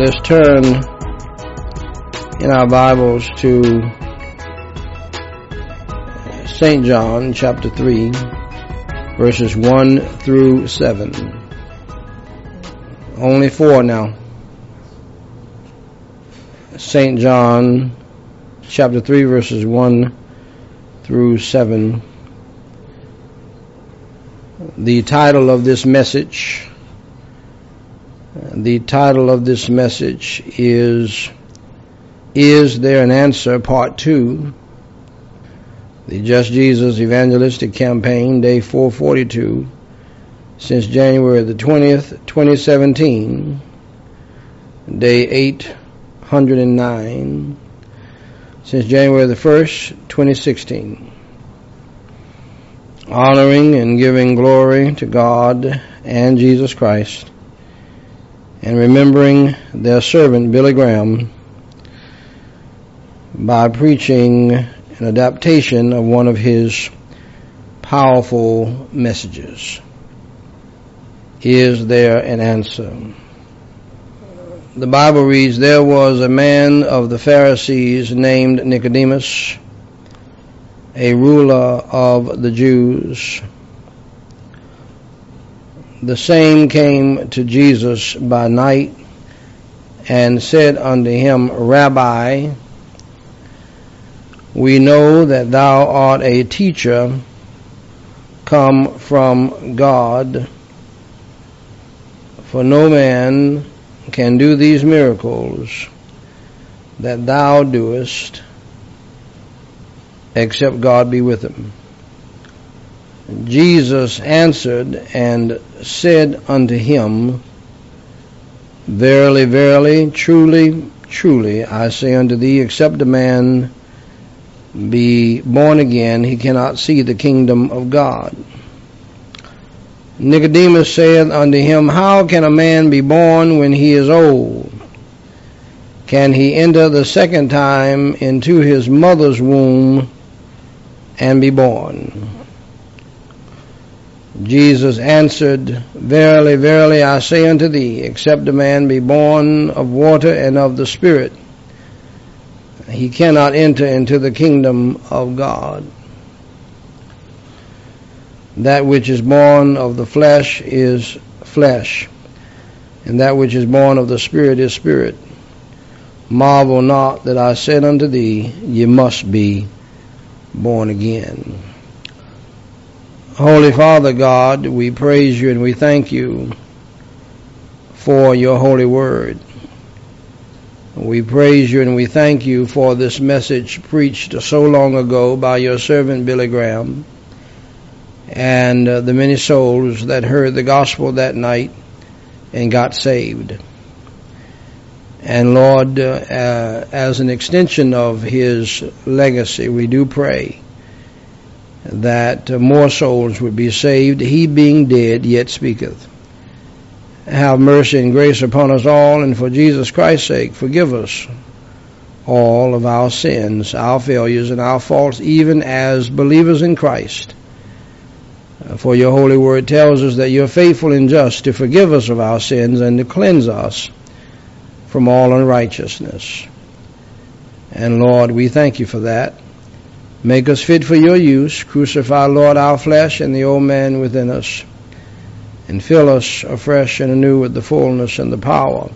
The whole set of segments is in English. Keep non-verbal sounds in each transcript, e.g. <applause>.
let's turn in our Bibles to St. John chapter 3, verses 1 through 7. Only four now. St. John chapter 3, verses 1 through 7. The title of this message the title of this message is Is There an Answer? Part 2. The Just Jesus Evangelistic Campaign, Day 442, since January the 20th, 2017, Day 809, since January the 1st, 2016. Honoring and giving glory to God and Jesus Christ and remembering their servant Billy Graham by preaching an adaptation of one of his powerful messages. Is there an answer? The Bible reads, There was a man of the Pharisees named Nicodemus, a ruler of the Jews the same came to Jesus by night and said unto him, Rabbi, we know that thou art a teacher come from God, for no man can do these miracles that thou doest except God be with him. Jesus answered and said unto him, Verily, verily, truly, truly, I say unto thee, except a man be born again, he cannot see the kingdom of God. Nicodemus said unto him, How can a man be born when he is old? Can he enter the second time into his mother's womb and be born? Jesus answered, Verily, verily, I say unto thee, except a man be born of water and of the Spirit, he cannot enter into the kingdom of God. That which is born of the flesh is flesh, and that which is born of the Spirit is spirit. Marvel not that I said unto thee, Ye must be born again. Holy Father God, we praise you and we thank you for your holy word. We praise you and we thank you for this message preached so long ago by your servant Billy Graham and uh, the many souls that heard the gospel that night and got saved. And Lord, uh, as an extension of his legacy, we do pray that more souls would be saved, he being dead yet speaketh. Have mercy and grace upon us all, and for Jesus Christ's sake, forgive us all of our sins, our failures, and our faults, even as believers in Christ. For your holy word tells us that you're faithful and just to forgive us of our sins and to cleanse us from all unrighteousness. And Lord, we thank you for that. Make us fit for your use. Crucify, Lord, our flesh and the old man within us. And fill us afresh and anew with the fullness and the power,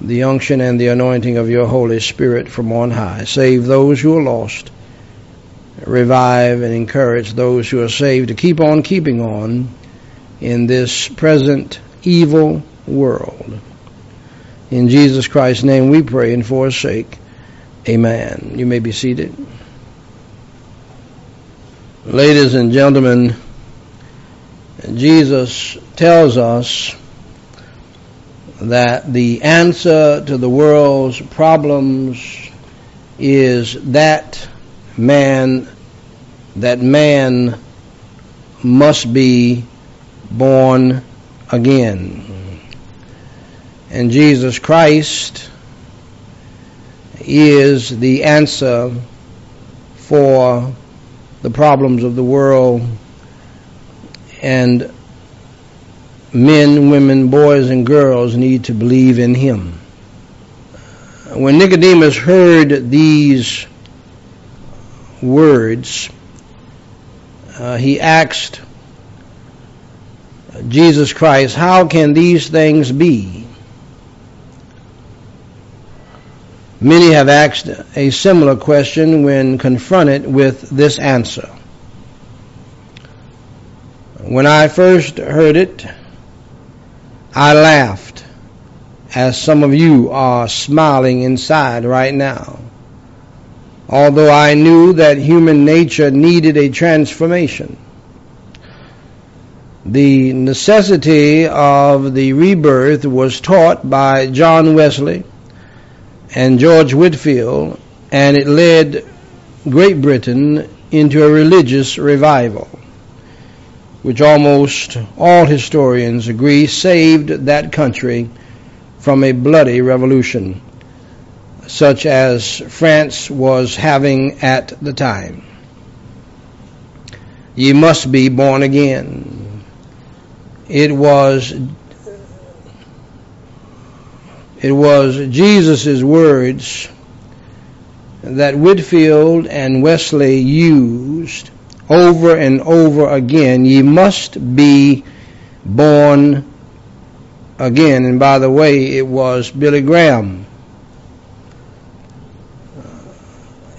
the unction and the anointing of your Holy Spirit from on high. Save those who are lost. Revive and encourage those who are saved to keep on keeping on in this present evil world. In Jesus Christ's name we pray and for his sake. Amen. You may be seated. Ladies and gentlemen, Jesus tells us that the answer to the world's problems is that man that man must be born again. And Jesus Christ is the answer for the problems of the world and men, women, boys, and girls need to believe in Him. When Nicodemus heard these words, uh, he asked Jesus Christ, How can these things be? Many have asked a similar question when confronted with this answer. When I first heard it, I laughed, as some of you are smiling inside right now. Although I knew that human nature needed a transformation. The necessity of the rebirth was taught by John Wesley and George Whitefield, and it led Great Britain into a religious revival, which almost all historians agree saved that country from a bloody revolution, such as France was having at the time. Ye must be born again it was it was Jesus' words that Whitefield and Wesley used over and over again. Ye must be born again. And by the way, it was Billy Graham uh,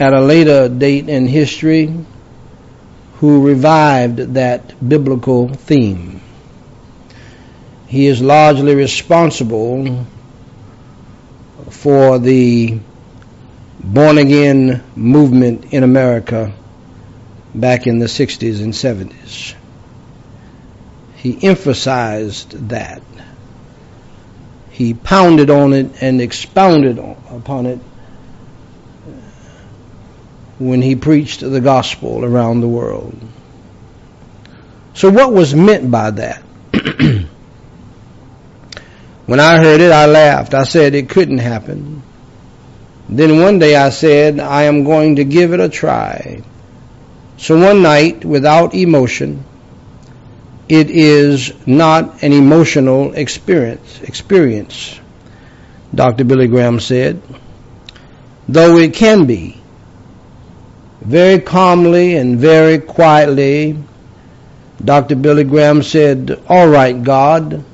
at a later date in history who revived that biblical theme he is largely responsible for the born again movement in America back in the 60s and 70s. He emphasized that. He pounded on it and expounded upon it when he preached the gospel around the world. So, what was meant by that? When I heard it, I laughed. I said it couldn't happen. Then one day I said, I am going to give it a try. So one night, without emotion, it is not an emotional experience. Experience, Dr. Billy Graham said, though it can be. Very calmly and very quietly, Dr. Billy Graham said, All right, God,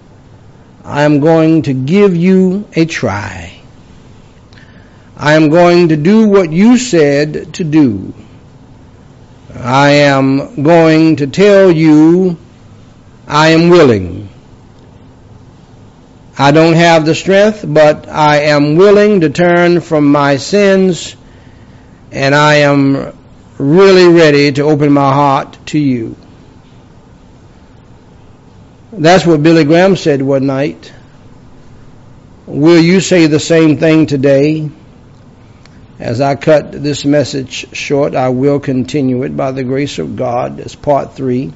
I am going to give you a try. I am going to do what you said to do. I am going to tell you I am willing. I don't have the strength, but I am willing to turn from my sins and I am really ready to open my heart to you. That's what Billy Graham said one night. Will you say the same thing today? As I cut this message short, I will continue it by the grace of God as part three.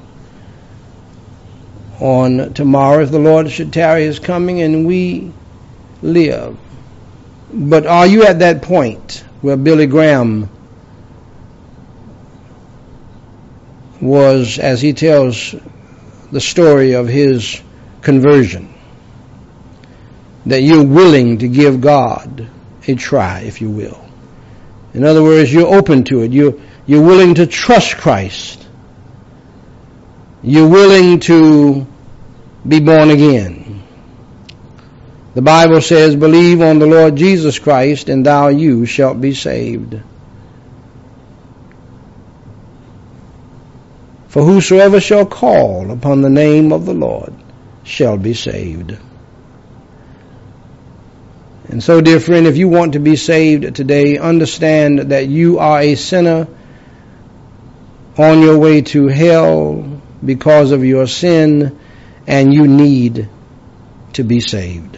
On tomorrow, if the Lord should tarry his coming and we live. But are you at that point where Billy Graham was, as he tells the story of his conversion. That you're willing to give God a try, if you will. In other words, you're open to it. You're, you're willing to trust Christ. You're willing to be born again. The Bible says, believe on the Lord Jesus Christ and thou you shalt be saved. For whosoever shall call upon the name of the Lord shall be saved. And so, dear friend, if you want to be saved today, understand that you are a sinner on your way to hell because of your sin, and you need to be saved.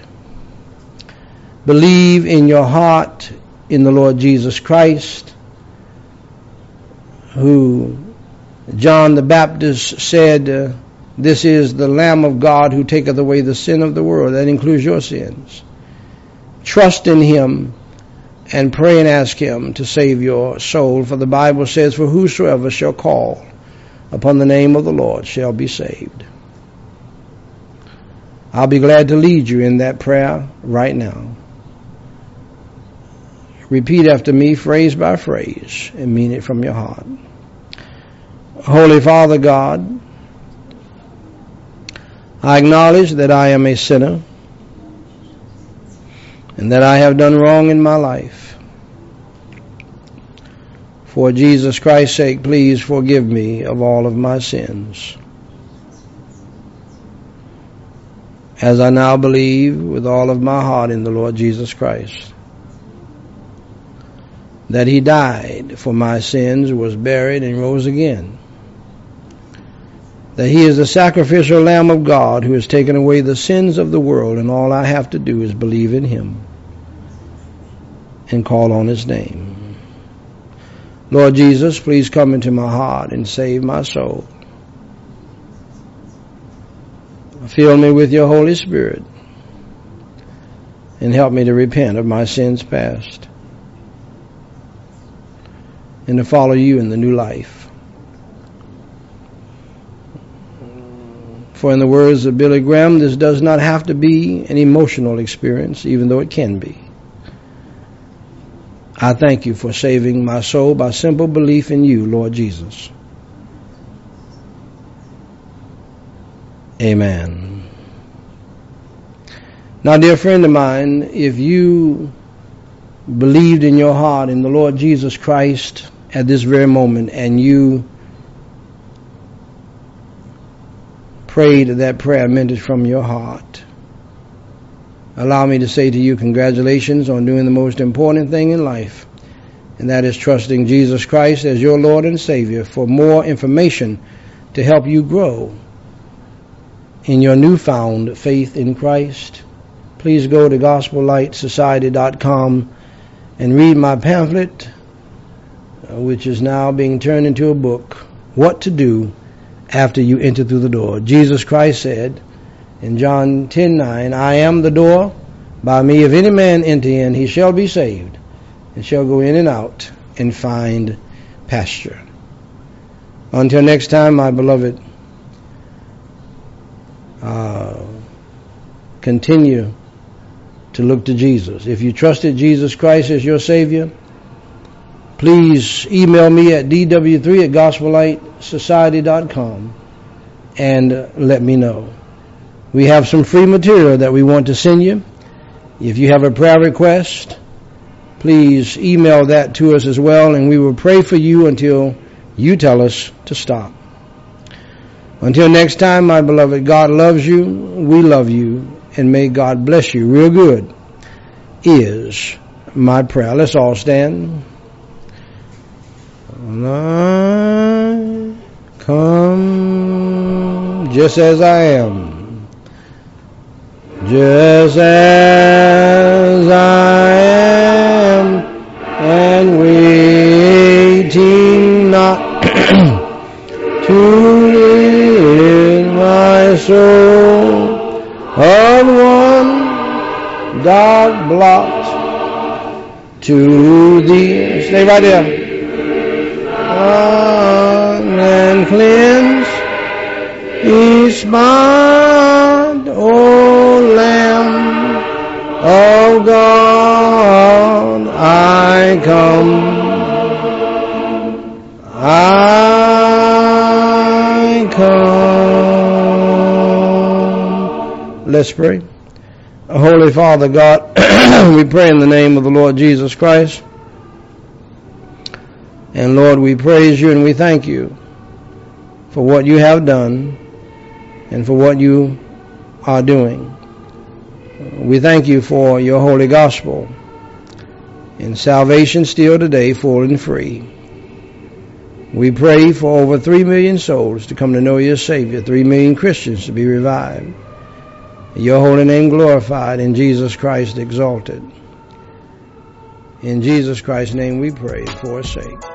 Believe in your heart in the Lord Jesus Christ, who John the Baptist said, uh, This is the Lamb of God who taketh away the sin of the world. That includes your sins. Trust in Him and pray and ask Him to save your soul. For the Bible says, For whosoever shall call upon the name of the Lord shall be saved. I'll be glad to lead you in that prayer right now. repeat after me phrase by phrase and mean it from your heart. Holy Father God, I acknowledge that I am a sinner and that I have done wrong in my life. For Jesus Christ's sake, please forgive me of all of my sins. As I now believe with all of my heart in the Lord Jesus Christ, that He died for my sins, was buried, and rose again that he is the sacrificial Lamb of God who has taken away the sins of the world, and all I have to do is believe in him and call on his name. Lord Jesus, please come into my heart and save my soul. Fill me with your Holy Spirit and help me to repent of my sins past and to follow you in the new life. For in the words of Billy Graham, this does not have to be an emotional experience, even though it can be. I thank you for saving my soul by simple belief in you, Lord Jesus. Amen. Now, dear friend of mine, if you believed in your heart in the Lord Jesus Christ at this very moment and you prayed that prayer meant it from your heart. Allow me to say to you, congratulations on doing the most important thing in life, and that is trusting Jesus Christ as your Lord and Savior. For more information to help you grow in your newfound faith in Christ, please go to gospellightsociety.com and read my pamphlet, uh, which is now being turned into a book, What to Do after you enter through the door. Jesus Christ said in John 10:9, I am the door. By me, if any man enter in, he shall be saved, and shall go in and out and find pasture. Until next time, my beloved, uh, continue to look to Jesus. If you trusted Jesus Christ as your Savior, please email me at dw3 at gospellightsociety.com and let me know. We have some free material that we want to send you. If you have a prayer request, please email that to us as well, and we will pray for you until you tell us to stop. Until next time, my beloved, God loves you, we love you, and may God bless you real good, is my prayer. Let's all stand. I come just as I am, just as I am, and waiting not <clears throat> to rid my soul of one dark blot to thee. Stay right there and cleanse each spot, O Lamb of God, I come. I come. Let's pray. Holy Father God, <clears throat> we pray in the name of the Lord Jesus Christ. And Lord, we praise you and we thank you for what you have done and for what you are doing. We thank you for your holy gospel and salvation still today full and free. We pray for over three million souls to come to know your Savior, three million Christians to be revived. Your holy name glorified and Jesus Christ exalted. In Jesus Christ's name we pray for his sake.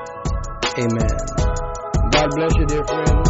Amen. God bless you, dear friend.